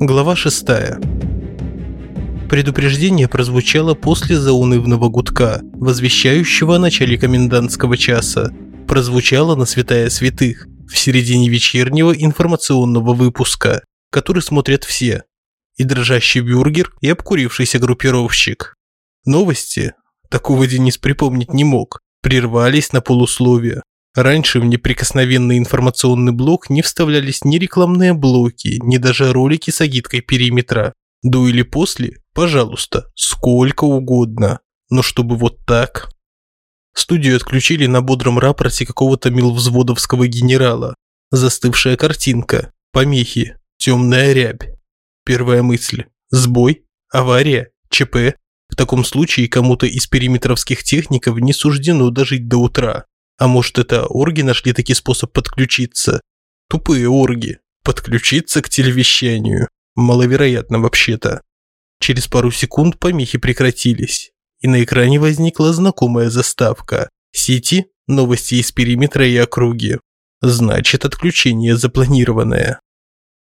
Глава 6. Предупреждение прозвучало после заунывного гудка, возвещающего о начале комендантского часа. Прозвучало на святая святых, в середине вечернего информационного выпуска, который смотрят все. И дрожащий бюргер, и обкурившийся группировщик. Новости, такого Денис припомнить не мог, прервались на полусловие. Раньше в неприкосновенный информационный блок не вставлялись ни рекламные блоки, ни даже ролики с агиткой периметра. До или после, пожалуйста, сколько угодно. Но чтобы вот так... Студию отключили на бодром рапорте какого-то милвзводовского генерала. Застывшая картинка, помехи, темная рябь. Первая мысль – сбой, авария, ЧП. В таком случае кому-то из периметровских техников не суждено дожить до утра. А может это орги нашли таки способ подключиться? Тупые орги. Подключиться к телевещанию. Маловероятно вообще-то. Через пару секунд помехи прекратились, и на экране возникла знакомая заставка. Сети, новости из периметра и округи. Значит, отключение запланированное.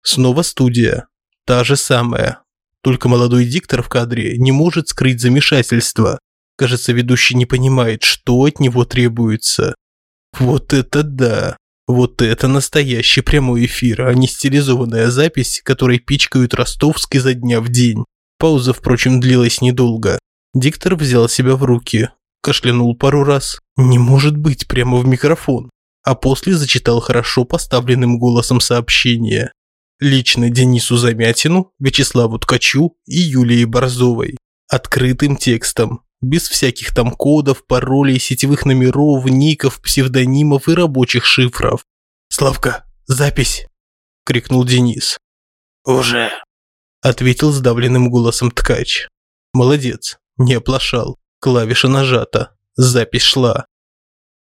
Снова студия. Та же самая. Только молодой диктор в кадре не может скрыть замешательство. Кажется, ведущий не понимает, что от него требуется. Вот это да! Вот это настоящий прямой эфир, а не стилизованная запись, которой пичкают ростовский за дня в день. Пауза, впрочем, длилась недолго. Диктор взял себя в руки, кашлянул пару раз. Не может быть, прямо в микрофон. А после зачитал хорошо поставленным голосом сообщение. Лично Денису Замятину, Вячеславу Ткачу и Юлии Борзовой. Открытым текстом, без всяких там кодов, паролей, сетевых номеров, ников, псевдонимов и рабочих шифров. «Славка, запись!» – крикнул Денис. «Уже!» – ответил сдавленным голосом ткач. «Молодец, не оплошал. Клавиша нажата. Запись шла.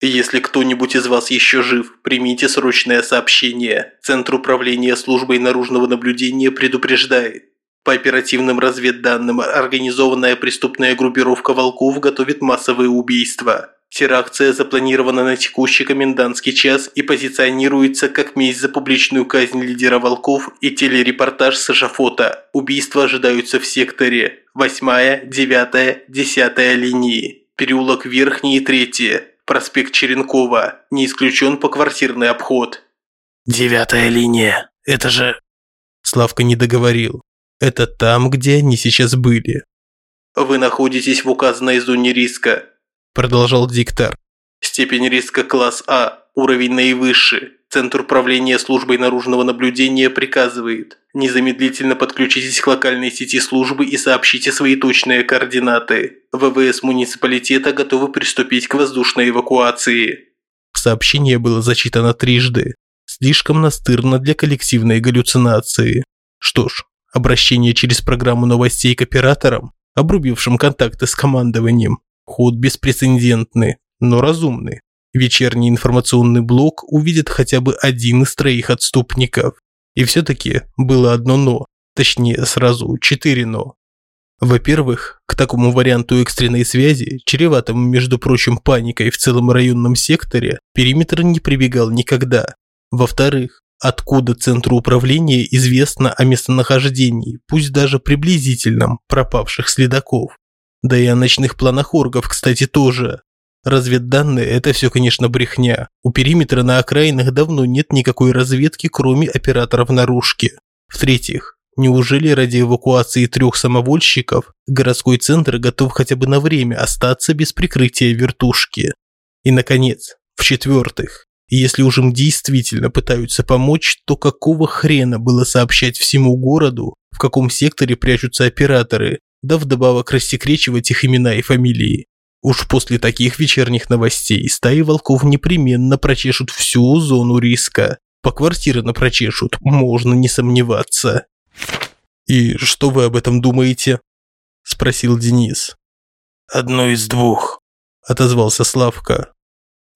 Если кто-нибудь из вас еще жив, примите срочное сообщение. Центр управления службой наружного наблюдения предупреждает. По оперативным разведданным, организованная преступная группировка «Волков» готовит массовые убийства. Теракция запланирована на текущий комендантский час и позиционируется как месть за публичную казнь лидера «Волков» и телерепортаж с эшафота. Убийства ожидаются в секторе 8, 9, 10 линии. Переулок Верхний и 3. Проспект Черенкова. Не исключен поквартирный обход. «Девятая линия. Это же...» Славка не договорил. Это там, где они сейчас были. «Вы находитесь в указанной зоне риска», – продолжал диктор. «Степень риска класс А, уровень наивысший. Центр управления службой наружного наблюдения приказывает. Незамедлительно подключитесь к локальной сети службы и сообщите свои точные координаты. ВВС муниципалитета готовы приступить к воздушной эвакуации». Сообщение было зачитано трижды. Слишком настырно для коллективной галлюцинации. Что ж, Обращение через программу новостей к операторам, обрубившим контакты с командованием. Ход беспрецедентный, но разумный. Вечерний информационный блок увидит хотя бы один из троих отступников. И все-таки было одно «но», точнее сразу четыре «но». Во-первых, к такому варианту экстренной связи, чреватому, между прочим, паникой в целом районном секторе, периметр не прибегал никогда. Во-вторых, откуда центру управления известно о местонахождении, пусть даже приблизительном, пропавших следаков. Да и о ночных планах оргов, кстати, тоже. Разведданные – это все, конечно, брехня. У периметра на окраинах давно нет никакой разведки, кроме операторов наружки. В-третьих, неужели ради эвакуации трех самовольщиков городской центр готов хотя бы на время остаться без прикрытия вертушки? И, наконец, в-четвертых, и если уж им действительно пытаются помочь, то какого хрена было сообщать всему городу, в каком секторе прячутся операторы, да вдобавок рассекречивать их имена и фамилии? Уж после таких вечерних новостей стаи волков непременно прочешут всю зону риска. По квартирам прочешут, можно не сомневаться. «И что вы об этом думаете?» – спросил Денис. «Одно из двух», – отозвался Славка.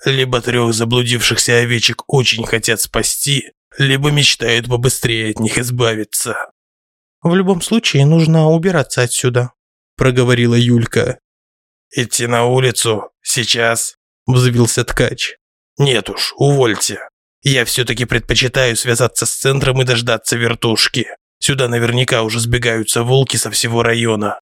Либо трех заблудившихся овечек очень хотят спасти, либо мечтают побыстрее от них избавиться. «В любом случае нужно убираться отсюда», – проговорила Юлька. «Идти на улицу? Сейчас?» – взвился ткач. «Нет уж, увольте. Я все-таки предпочитаю связаться с центром и дождаться вертушки. Сюда наверняка уже сбегаются волки со всего района.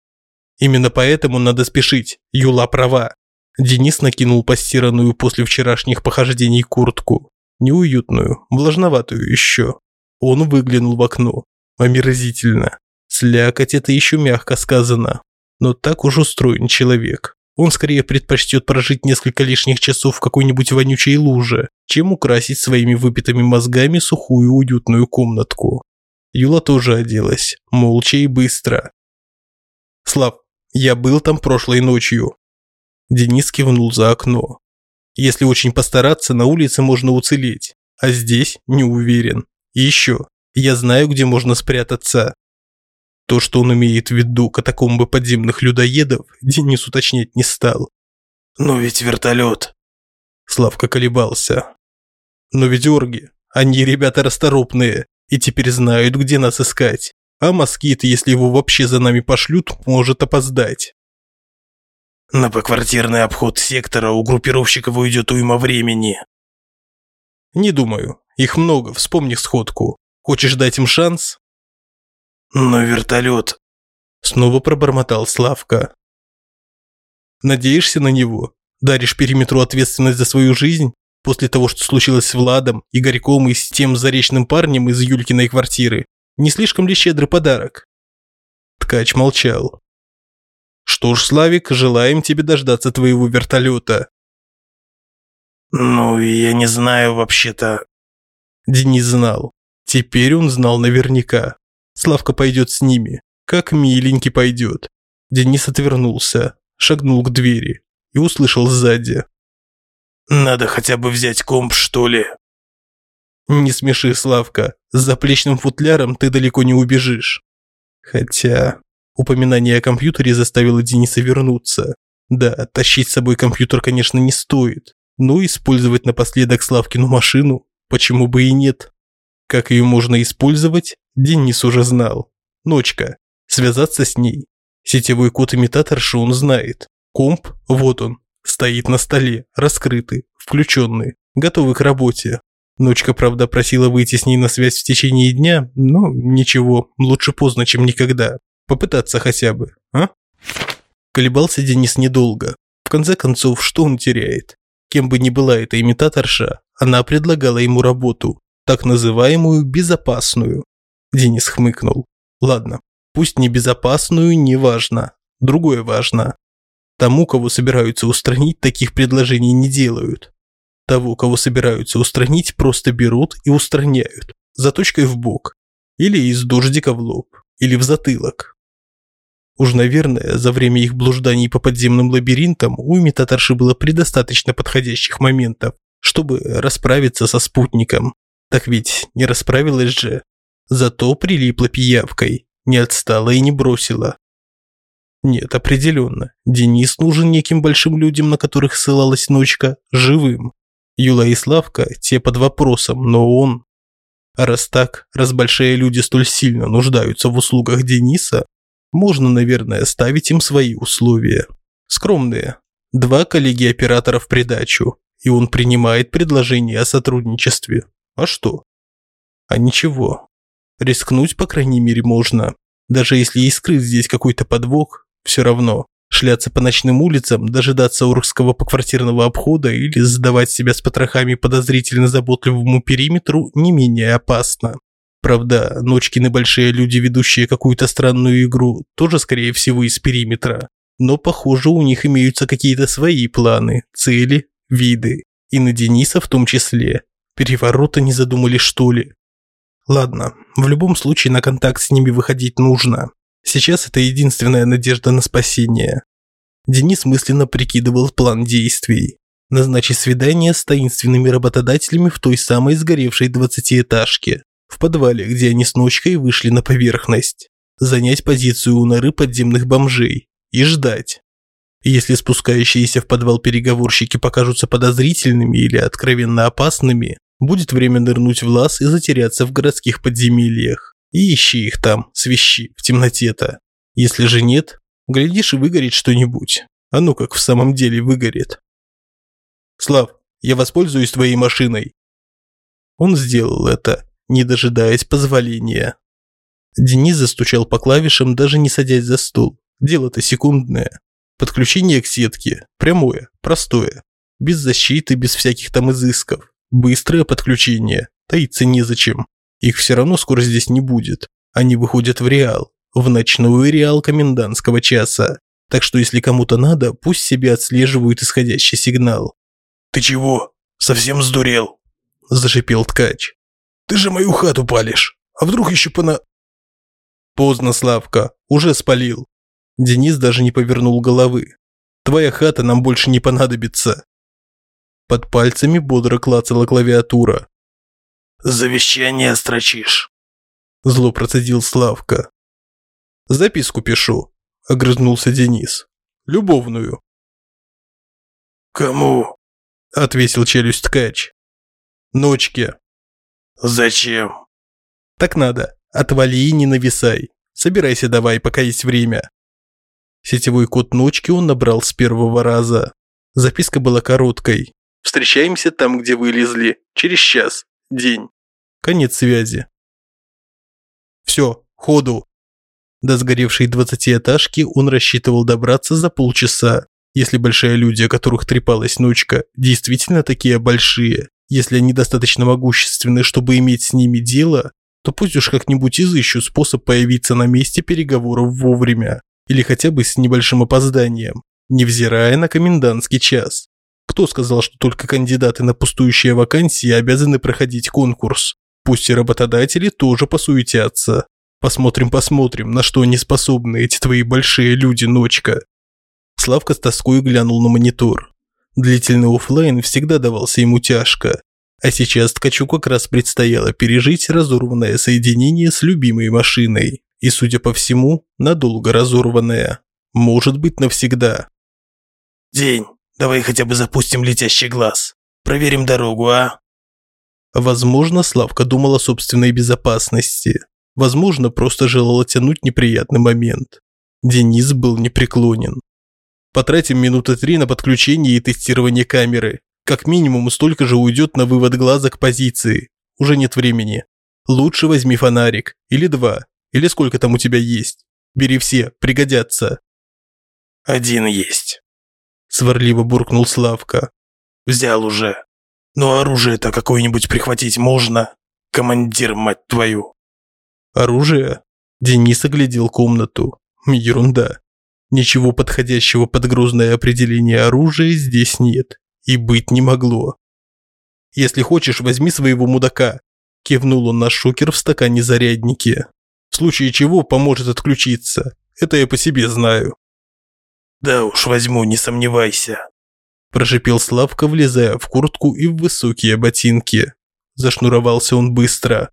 Именно поэтому надо спешить. Юла права. Денис накинул постиранную после вчерашних похождений куртку. Неуютную, влажноватую еще. Он выглянул в окно. Омерзительно. Слякоть это еще мягко сказано. Но так уж устроен человек. Он скорее предпочтет прожить несколько лишних часов в какой-нибудь вонючей луже, чем украсить своими выпитыми мозгами сухую уютную комнатку. Юла тоже оделась, молча и быстро. «Слав, я был там прошлой ночью». Денис кивнул за окно. «Если очень постараться, на улице можно уцелеть, а здесь не уверен. И еще, я знаю, где можно спрятаться». То, что он имеет в виду катакомбы подземных людоедов, Денис уточнять не стал. «Но ведь вертолет». Славка колебался. «Но ведь орги, они ребята расторопные и теперь знают, где нас искать. А москит, если его вообще за нами пошлют, может опоздать». «На поквартирный обход сектора у группировщиков уйдет уйма времени». «Не думаю. Их много, вспомни сходку. Хочешь дать им шанс?» «Но вертолет...» Снова пробормотал Славка. «Надеешься на него? Даришь периметру ответственность за свою жизнь? После того, что случилось с Владом, Игорьком и с тем заречным парнем из Юлькиной квартиры? Не слишком ли щедрый подарок?» Ткач молчал. «Что ж, Славик, желаем тебе дождаться твоего вертолета». «Ну, я не знаю вообще-то...» Денис знал. Теперь он знал наверняка. Славка пойдет с ними. Как миленький пойдет. Денис отвернулся, шагнул к двери и услышал сзади. «Надо хотя бы взять комп, что ли?» «Не смеши, Славка. С заплечным футляром ты далеко не убежишь». Хотя упоминание о компьютере заставило Дениса вернуться. Да, тащить с собой компьютер, конечно, не стоит. Но использовать напоследок Славкину машину, почему бы и нет? Как ее можно использовать, Денис уже знал. Ночка. Связаться с ней. Сетевой код имитаторши он знает. Комп, вот он, стоит на столе, раскрытый, включенный, готовый к работе. Ночка, правда, просила выйти с ней на связь в течение дня, но ничего, лучше поздно, чем никогда. Попытаться хотя бы, а? Колебался Денис недолго. В конце концов, что он теряет? Кем бы ни была эта имитаторша, она предлагала ему работу, так называемую безопасную. Денис хмыкнул. Ладно, пусть не безопасную, не. Другое важно. Тому, кого собираются устранить, таких предложений не делают. Того, кого собираются устранить, просто берут и устраняют. Заточкой в бок. Или из дождика в лоб. Или в затылок. Уж, наверное, за время их блужданий по подземным лабиринтам у имитаторши было предостаточно подходящих моментов, чтобы расправиться со спутником. Так ведь не расправилась же. Зато прилипла пиявкой, не отстала и не бросила. Нет, определенно, Денис нужен неким большим людям, на которых ссылалась ночка, живым. Юла и Славка – те под вопросом, но он... А раз так, раз большие люди столь сильно нуждаются в услугах Дениса, можно, наверное, ставить им свои условия. Скромные. Два коллеги оператора в придачу, и он принимает предложение о сотрудничестве. А что? А ничего. Рискнуть, по крайней мере, можно. Даже если и скрыть здесь какой-то подвох, все равно. Шляться по ночным улицам, дожидаться уркского поквартирного обхода или сдавать себя с потрохами подозрительно заботливому периметру не менее опасно. Правда, Ночкины большие люди, ведущие какую-то странную игру, тоже, скорее всего, из периметра. Но, похоже, у них имеются какие-то свои планы, цели, виды. И на Дениса в том числе. Переворота не задумали, что ли? Ладно, в любом случае на контакт с ними выходить нужно. Сейчас это единственная надежда на спасение. Денис мысленно прикидывал план действий. Назначить свидание с таинственными работодателями в той самой сгоревшей двадцатиэтажке, в подвале, где они с ночкой вышли на поверхность. Занять позицию у норы подземных бомжей и ждать. Если спускающиеся в подвал переговорщики покажутся подозрительными или откровенно опасными, будет время нырнуть в лаз и затеряться в городских подземельях. И ищи их там, свищи, в темноте-то. Если же нет, глядишь и выгорит что-нибудь. А ну как в самом деле выгорит. Слав, я воспользуюсь твоей машиной. Он сделал это, не дожидаясь позволения. Денис застучал по клавишам, даже не садясь за стол. Дело-то секундное. Подключение к сетке. Прямое, простое. Без защиты, без всяких там изысков. Быстрое подключение. Таиться незачем. Их все равно скоро здесь не будет. Они выходят в реал. В ночной реал комендантского часа. Так что если кому-то надо, пусть себе отслеживают исходящий сигнал. «Ты чего? Совсем сдурел?» – зашипел ткач. «Ты же мою хату палишь. А вдруг еще пона...» «Поздно, Славка. Уже спалил». Денис даже не повернул головы. «Твоя хата нам больше не понадобится». Под пальцами бодро клацала клавиатура. «Завещание строчишь», – зло процедил Славка. «Записку пишу», – огрызнулся Денис. «Любовную». «Кому?» – отвесил челюсть ткач. «Ночке». «Зачем?» «Так надо. Отвали и не нависай. Собирайся давай, пока есть время». Сетевой код ночки он набрал с первого раза. Записка была короткой. «Встречаемся там, где вылезли. Через час. День». Конец связи. «Все, ходу». До сгоревшей двадцатиэтажки он рассчитывал добраться за полчаса. Если большие люди, о которых трепалась ночка, действительно такие большие, если они достаточно могущественны, чтобы иметь с ними дело, то пусть уж как-нибудь изыщу способ появиться на месте переговоров вовремя, или хотя бы с небольшим опозданием, невзирая на комендантский час. Кто сказал, что только кандидаты на пустующие вакансии обязаны проходить конкурс? Пусть и работодатели тоже посуетятся. Посмотрим, посмотрим, на что они способны, эти твои большие люди, ночка. Славка с тоской глянул на монитор. Длительный оффлайн всегда давался ему тяжко. А сейчас ткачу как раз предстояло пережить разорванное соединение с любимой машиной. И, судя по всему, надолго разорванное. Может быть, навсегда. «День, давай хотя бы запустим летящий глаз. Проверим дорогу, а?» Возможно, Славка думал о собственной безопасности. Возможно, просто желал оттянуть неприятный момент. Денис был непреклонен. Потратим минуты три на подключение и тестирование камеры. Как минимум столько же уйдет на вывод глаза к позиции. Уже нет времени. Лучше возьми фонарик. Или два. Или сколько там у тебя есть. Бери все, пригодятся. Один есть. Сварливо буркнул Славка. Взял уже. Но оружие-то какое-нибудь прихватить можно? Командир, мать твою. Оружие? Денис оглядел комнату. Ерунда. Ничего подходящего под грузное определение оружия здесь нет. И быть не могло. «Если хочешь, возьми своего мудака», – кивнул он на шокер в стакане зарядники. «В случае чего поможет отключиться. Это я по себе знаю». «Да уж, возьму, не сомневайся», – прошипел Славка, влезая в куртку и в высокие ботинки. Зашнуровался он быстро.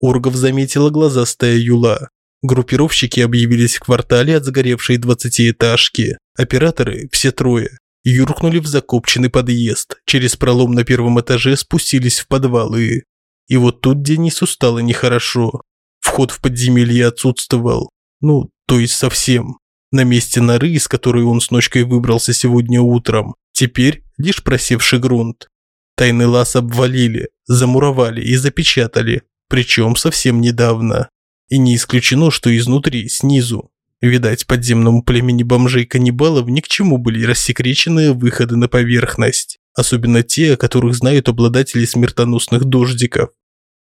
Оргов заметила глазастая Юла. Группировщики объявились в квартале от загоревшей двадцатиэтажки. Операторы, все трое, юркнули в закопченный подъезд, через пролом на первом этаже спустились в подвалы. И вот тут Денису стало нехорошо. Вход в подземелье отсутствовал. Ну, то есть совсем. На месте норы, из которой он с ночкой выбрался сегодня утром, теперь лишь просевший грунт. Тайный лаз обвалили, замуровали и запечатали, причем совсем недавно. И не исключено, что изнутри, снизу. Видать, подземному племени бомжей-каннибалов ни к чему были рассекреченные выходы на поверхность. Особенно те, о которых знают обладатели смертоносных дождиков.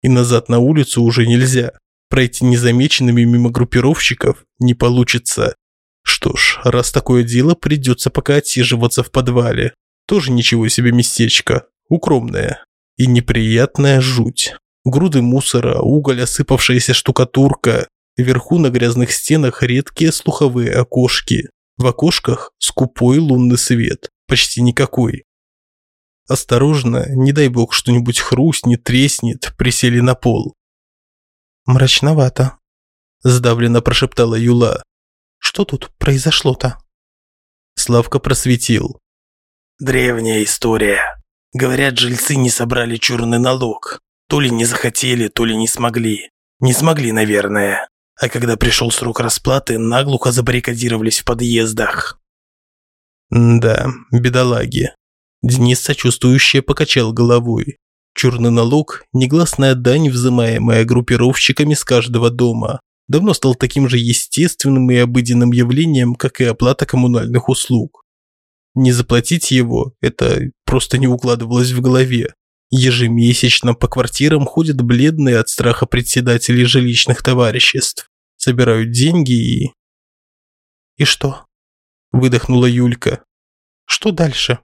И назад на улицу уже нельзя. Пройти незамеченными мимо группировщиков не получится. Что ж, раз такое дело, придется пока отсиживаться в подвале. Тоже ничего себе местечко. Укромное. И неприятная жуть груды мусора, уголь, осыпавшаяся штукатурка. Вверху на грязных стенах редкие слуховые окошки. В окошках скупой лунный свет, почти никакой. Осторожно, не дай бог что-нибудь хрустнет, треснет, присели на пол. «Мрачновато», – сдавленно прошептала Юла. «Что тут произошло-то?» Славка просветил. «Древняя история. Говорят, жильцы не собрали черный налог. То ли не захотели, то ли не смогли. Не смогли, наверное. А когда пришел срок расплаты, наглухо забаррикадировались в подъездах. Да, бедолаги. Денис сочувствующе покачал головой. Черный налог – негласная дань, взимаемая группировщиками с каждого дома. Давно стал таким же естественным и обыденным явлением, как и оплата коммунальных услуг. Не заплатить его – это просто не укладывалось в голове. Ежемесячно по квартирам ходят бледные от страха председатели жилищных товариществ. Собирают деньги и... «И что?» – выдохнула Юлька. «Что дальше?»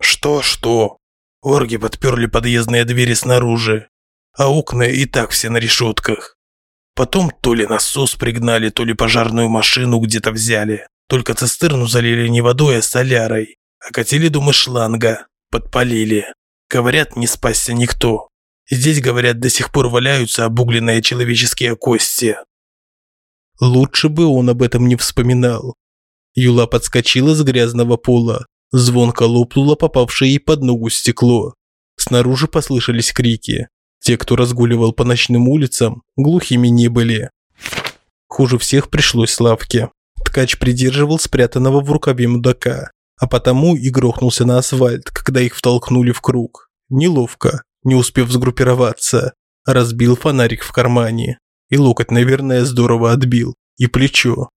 «Что-что?» Орги подперли подъездные двери снаружи, а окна и так все на решетках. Потом то ли насос пригнали, то ли пожарную машину где-то взяли. Только цистерну залили не водой, а солярой. Окатили думы шланга. Подпалили. Говорят, не спасся никто. Здесь, говорят, до сих пор валяются обугленные человеческие кости. Лучше бы он об этом не вспоминал. Юла подскочила с грязного пола. Звонко лопнуло попавшее ей под ногу стекло. Снаружи послышались крики. Те, кто разгуливал по ночным улицам, глухими не были. Хуже всех пришлось Славке. Ткач придерживал спрятанного в рукаве мудака, а потому и грохнулся на асфальт, когда их втолкнули в круг. Неловко, не успев сгруппироваться. Разбил фонарик в кармане. И локоть, наверное, здорово отбил. И плечо.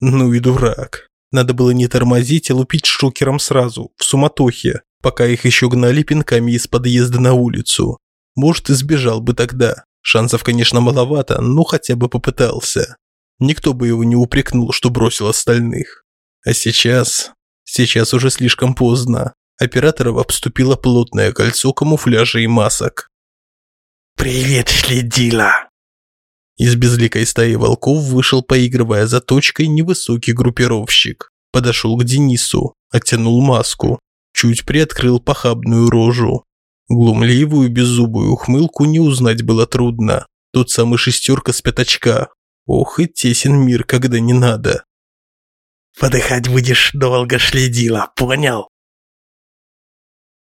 Ну и дурак. Надо было не тормозить, а лупить шокером сразу, в суматохе, пока их еще гнали пинками из подъезда на улицу. Может, и сбежал бы тогда. Шансов, конечно, маловато, но хотя бы попытался. Никто бы его не упрекнул, что бросил остальных. А сейчас... Сейчас уже слишком поздно. Операторов обступило плотное кольцо камуфляжа и масок. «Привет, следила!» Из безликой стаи волков вышел, поигрывая за точкой, невысокий группировщик. Подошел к Денису, оттянул маску, чуть приоткрыл похабную рожу. Глумливую беззубую ухмылку не узнать было трудно. Тот самый шестерка с пятачка. Ох и тесен мир, когда не надо. «Подыхать будешь долго следила, понял?»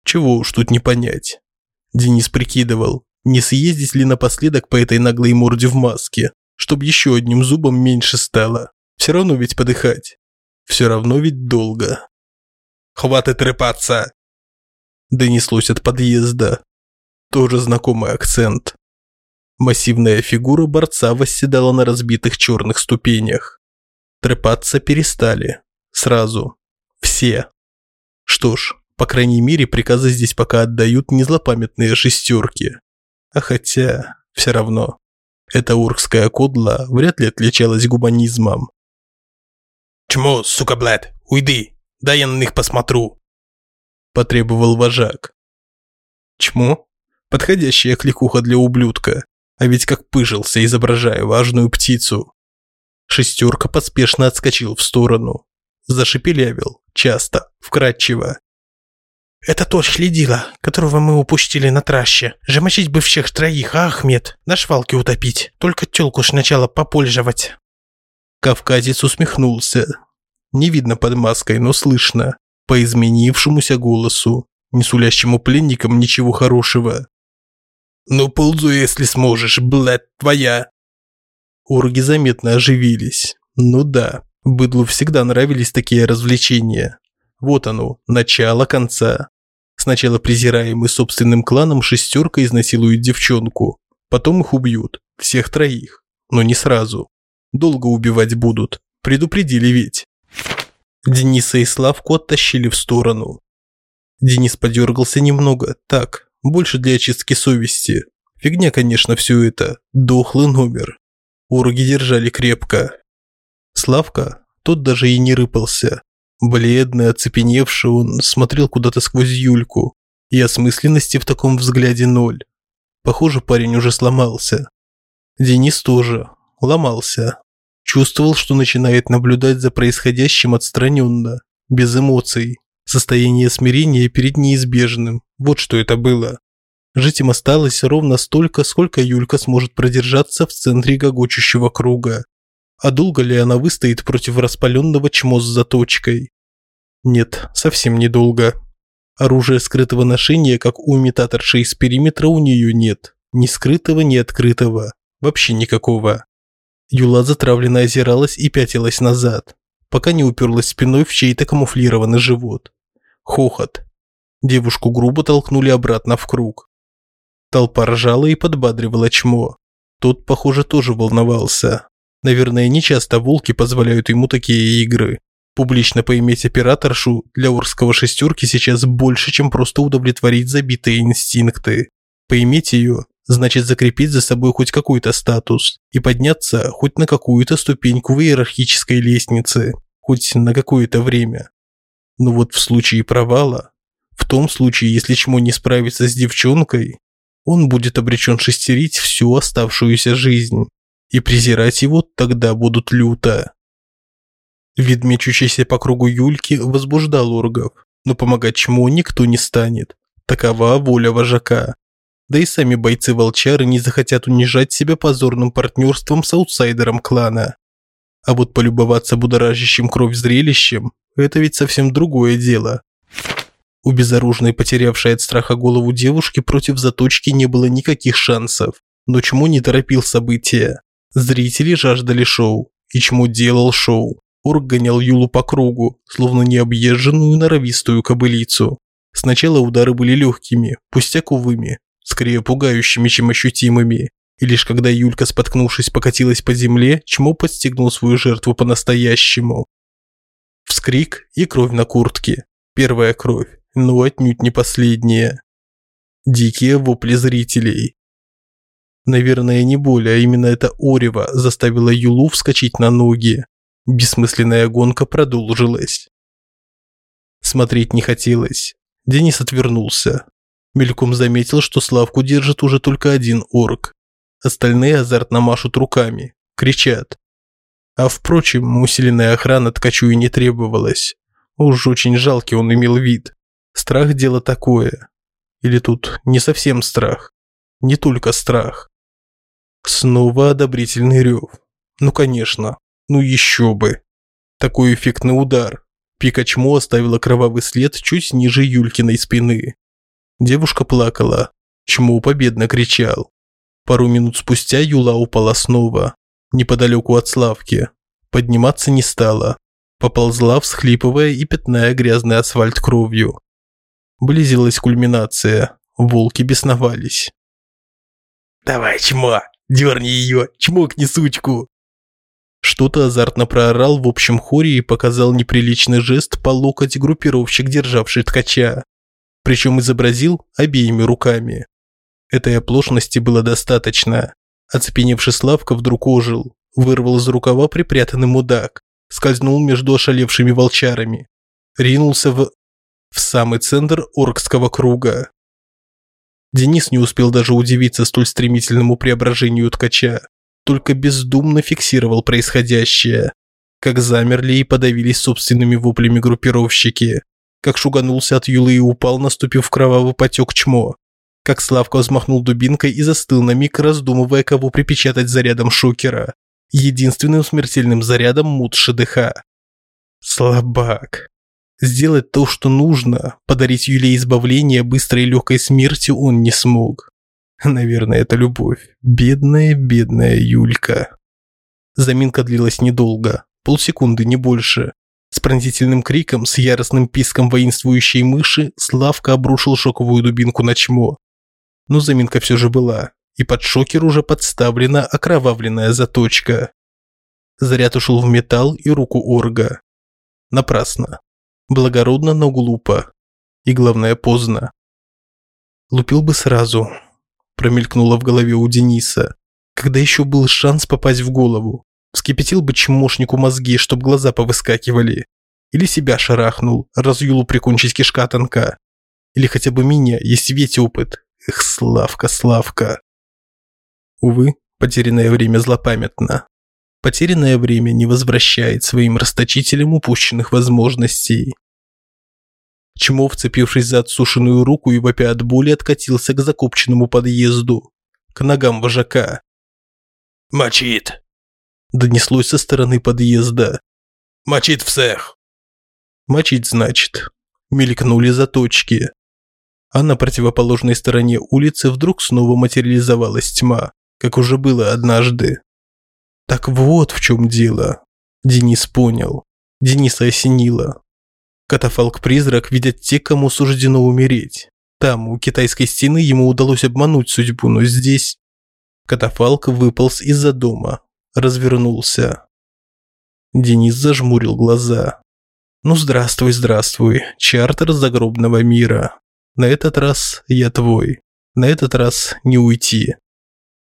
Чего уж тут не понять. Денис прикидывал, не съездить ли напоследок по этой наглой морде в маске, чтобы еще одним зубом меньше стало. Все равно ведь подыхать. Все равно ведь долго. «Хватит рыпаться!» Донеслось от подъезда. Тоже знакомый акцент. Массивная фигура борца восседала на разбитых черных ступенях. Трепаться перестали. Сразу. Все. Что ж, по крайней мере, приказы здесь пока отдают незлопамятные шестерки. А хотя, все равно, эта уркская кодла вряд ли отличалась гуманизмом. «Чмо, сука, блядь, уйди, дай я на них посмотрю», потребовал вожак. Чмо? Подходящая кликуха для ублюдка, а ведь как пыжился, изображая важную птицу. Шестерка поспешно отскочил в сторону. Зашепелявил, часто, вкрадчиво. «Это тот следила, которого мы упустили на трассе. Жемочить бы всех троих, а Ахмед? На швалке утопить. Только тёлку ж начала попользовать». Кавказец усмехнулся. Не видно под маской, но слышно. По изменившемуся голосу, не сулящему пленникам ничего хорошего. «Ну, ползу, если сможешь, блядь, твоя!» Орги заметно оживились. Ну да, быдлу всегда нравились такие развлечения. Вот оно, начало конца. Сначала презираемый собственным кланом шестерка изнасилует девчонку. Потом их убьют. Всех троих. Но не сразу. Долго убивать будут. Предупредили ведь. Дениса и Славку оттащили в сторону. Денис подергался немного, так, больше для очистки совести. Фигня, конечно, все это. Дохлый номер. Уроги держали крепко. Славка, тот даже и не рыпался. Бледный, оцепеневший, он смотрел куда-то сквозь Юльку, и осмысленности в таком взгляде ноль. Похоже, парень уже сломался. Денис тоже ломался. Чувствовал, что начинает наблюдать за происходящим отстраненно, без эмоций. Состояние смирения перед неизбежным. Вот что это было. Жить им осталось ровно столько, сколько Юлька сможет продержаться в центре гогочущего круга. А долго ли она выстоит против распаленного чмо с заточкой? Нет, совсем недолго. Оружия скрытого ношения, как у имитаторши из периметра, у нее нет. Ни скрытого, ни открытого. Вообще никакого. Юла затравленно озиралась и пятилась назад, пока не уперлась спиной в чей-то камуфлированный живот. Хохот. Девушку грубо толкнули обратно в круг. Толпа ржала и подбадривала чмо. Тот, похоже, тоже волновался. Наверное, нечасто волки позволяют ему такие игры. Публично поиметь операторшу для Орского шестерки сейчас больше, чем просто удовлетворить забитые инстинкты. Поиметь ее значит закрепить за собой хоть какой-то статус и подняться хоть на какую-то ступеньку в иерархической лестнице, хоть на какое-то время. Но вот в случае провала, в том случае, если чмо не справится с девчонкой, он будет обречен шестерить всю оставшуюся жизнь, и презирать его тогда будут люто. Вид мечущейся по кругу Юльки возбуждал оргов, но помогать чему никто не станет. Такова воля вожака. Да и сами бойцы-волчары не захотят унижать себя позорным партнерством с аутсайдером клана. А вот полюбоваться будоражащим кровь зрелищем – это ведь совсем другое дело. У безоружной, потерявшей от страха голову девушки против заточки не было никаких шансов. Но чему не торопил события? Зрители жаждали шоу, и чему делал шоу. Орк гонял Юлу по кругу, словно необъезженную норовистую кобылицу. Сначала удары были легкими, пустяковыми, скорее пугающими, чем ощутимыми. И лишь когда Юлька, споткнувшись, покатилась по земле, чмо подстегнул свою жертву по-настоящему. Вскрик и кровь на куртке. Первая кровь, но отнюдь не последняя. Дикие вопли зрителей. Наверное, не более, а именно это Орева заставила Юлу вскочить на ноги. Бессмысленная гонка продолжилась. Смотреть не хотелось. Денис отвернулся. Мельком заметил, что Славку держит уже только один орк. Остальные азартно машут руками, кричат. А впрочем, усиленная охрана ткачу и не требовалась. Уж очень жалкий он имел вид. Страх – дело такое. Или тут не совсем страх. Не только страх. Снова одобрительный рев. Ну конечно, ну еще бы. Такой эффектный удар. Пикачму оставила кровавый след чуть ниже Юлькиной спины. Девушка плакала. Чмо победно кричал. Пару минут спустя Юла упала снова. Неподалеку от Славки. Подниматься не стала. Поползла, всхлипывая и пятная грязный асфальт кровью. Близилась кульминация. Волки бесновались. «Давай, чмо, дерни ее, чмокни сучку!» Что-то азартно проорал в общем хоре и показал неприличный жест по локоть группировщик, державший ткача. Причем изобразил обеими руками. Этой оплошности было достаточно. Оцепеневший Славка вдруг ожил, вырвал из рукава припрятанный мудак, скользнул между ошалевшими волчарами, ринулся в... в самый центр оркского круга. Денис не успел даже удивиться столь стремительному преображению ткача только бездумно фиксировал происходящее. Как замерли и подавились собственными воплями группировщики. Как шуганулся от Юлы и упал, наступив в кровавый потек чмо. Как Славка взмахнул дубинкой и застыл на миг, раздумывая, кого припечатать зарядом шокера. Единственным смертельным зарядом мут ШДХ. Слабак. Сделать то, что нужно, подарить Юле избавление быстрой и легкой смертью он не смог. Наверное, это любовь. Бедная, бедная Юлька. Заминка длилась недолго, полсекунды, не больше. С пронзительным криком, с яростным писком воинствующей мыши, Славка обрушил шоковую дубинку на чмо. Но заминка все же была, и под шокер уже подставлена окровавленная заточка. Заряд ушел в металл и руку Орга. Напрасно. Благородно, но глупо. И главное, поздно. Лупил бы сразу, промелькнуло в голове у Дениса. Когда еще был шанс попасть в голову? Вскипятил бы чмошнику мозги, чтоб глаза повыскакивали. Или себя шарахнул, раз Юлу прикончить кишка тонка. Или хотя бы меня, есть ведь опыт. Эх, Славка, Славка. Увы, потерянное время злопамятно. Потерянное время не возвращает своим расточителям упущенных возможностей. Чмо, вцепившись за отсушенную руку и вопя от боли, откатился к закопченному подъезду, к ногам вожака. «Мочит!» Донеслось со стороны подъезда. «Мочит всех!» «Мочить, значит». Мелькнули заточки. А на противоположной стороне улицы вдруг снова материализовалась тьма, как уже было однажды. Так вот в чем дело. Денис понял. Дениса осенило. Катафалк-призрак видят те, кому суждено умереть. Там, у китайской стены, ему удалось обмануть судьбу, но здесь... Катафалк выполз из-за дома, развернулся. Денис зажмурил глаза. «Ну, здравствуй, здравствуй, чартер загробного мира. На этот раз я твой. На этот раз не уйти».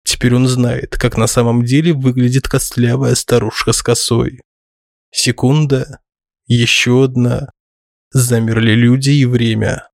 Теперь он знает, как на самом деле выглядит костлявая старушка с косой. Секунда, еще одна. Замерли люди и время.